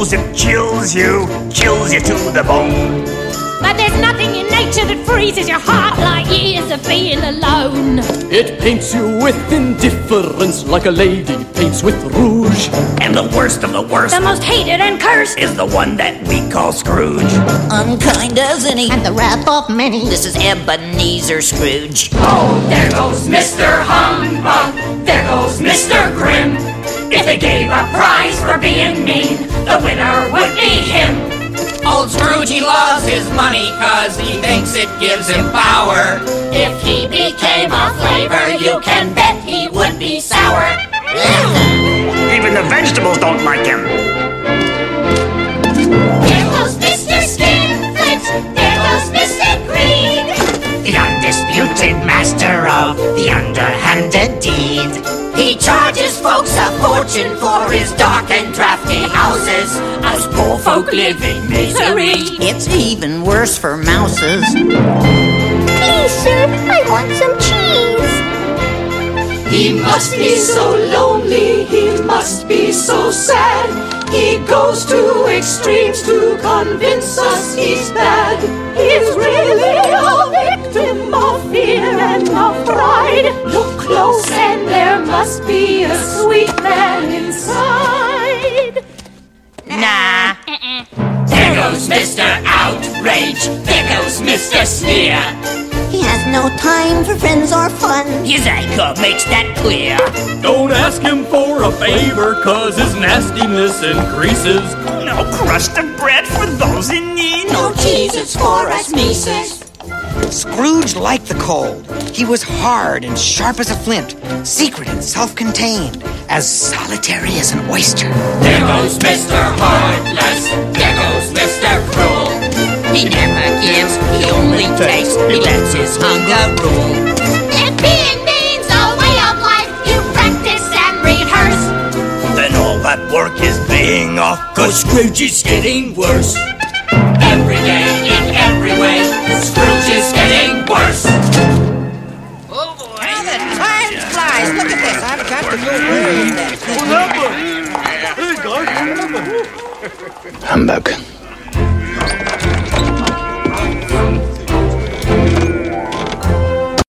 it chills you, chills you to the bone. But there's nothing in nature that freezes your heart like years of being alone. It paints you with indifference like a lady paints with rouge. And the worst of the worst The most hated and cursed. is the one that we call Scrooge. Unkind as any. and the wrath of many. This is Ebenezer Scrooge. Oh, there goes Mr. Humbug. He loves his money cause he thinks it gives him power. If he became a flavor, you can bet he would be sour. Even the vegetables don't like him. There goes Mr. Skinflint. There goes Mr. Greed. The undisputed master of the underhanded deed. He charges folks a fortune for his dark and drafty houses. Us poor folk live in misery. It's even worse for mouses. Please, sir, I want some cheese. He must be so lonely, he must be so sad. He goes to extremes to convince us he's bad. He's really a victim of fear and of pride. Look close, and there must be a sweet man inside. Nah. There goes Mr. Outrage, there goes Mr. Sneer. He has no time for friends or fun. His anger makes that clear. Don't ask him for a favor, cause his nastiness increases. No crust of bread for those in need. No cheeses for us Mises. Scrooge liked the cold. He was hard and sharp as a flint, secret and self-contained, as solitary as an oyster. There goes Mr. Heartless. There goes takes. He lets his hunger rule. If being mean's a way of life, you practice and rehearse. Then all that work is being off. Cause Scrooge is getting worse. Every day, in every way, Scrooge is getting worse. Oh boy. How the time flies. Look at this. I've got to go worry. Humbug.